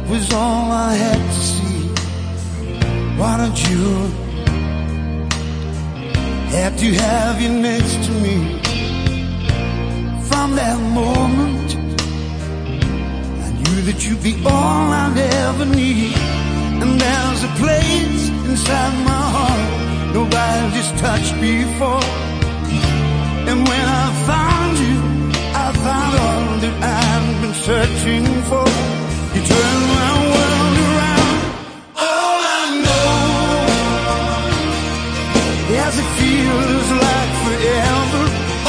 That was all I had to see. Why don't you have to have you next to me? From that moment, I knew that you'd be all I'd ever need. And there's a place inside my heart nobody's touched before. And when yes, it feels like forever.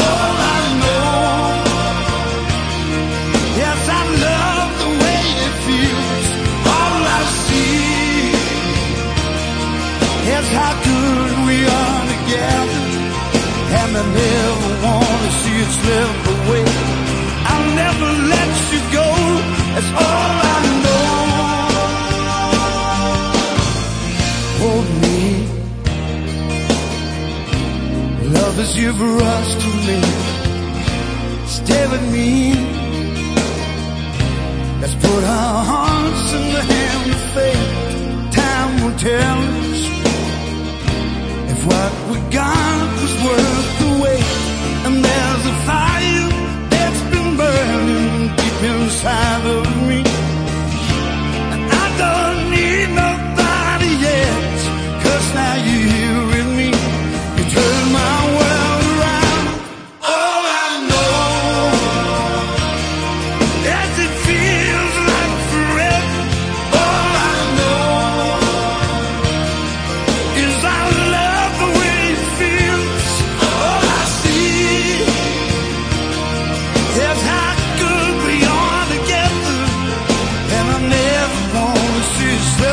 All I know, yes, I love the way it feels. All I see is how good we are together, and I never wanna see it slip away. I'll never let you go. That's all I know. As you've rushed to me. Stay with me. Let's put our hearts in the hand of fate. Time will tell us if what we got was worth the wait. And there's a fire that's been burning deep inside of me.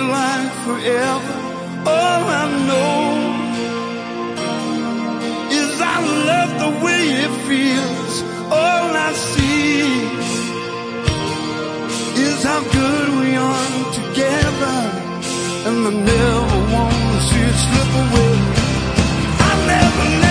like forever. All I know is I love the way it feels. All I see is how good we are together, and I never want to see it slip away. I never let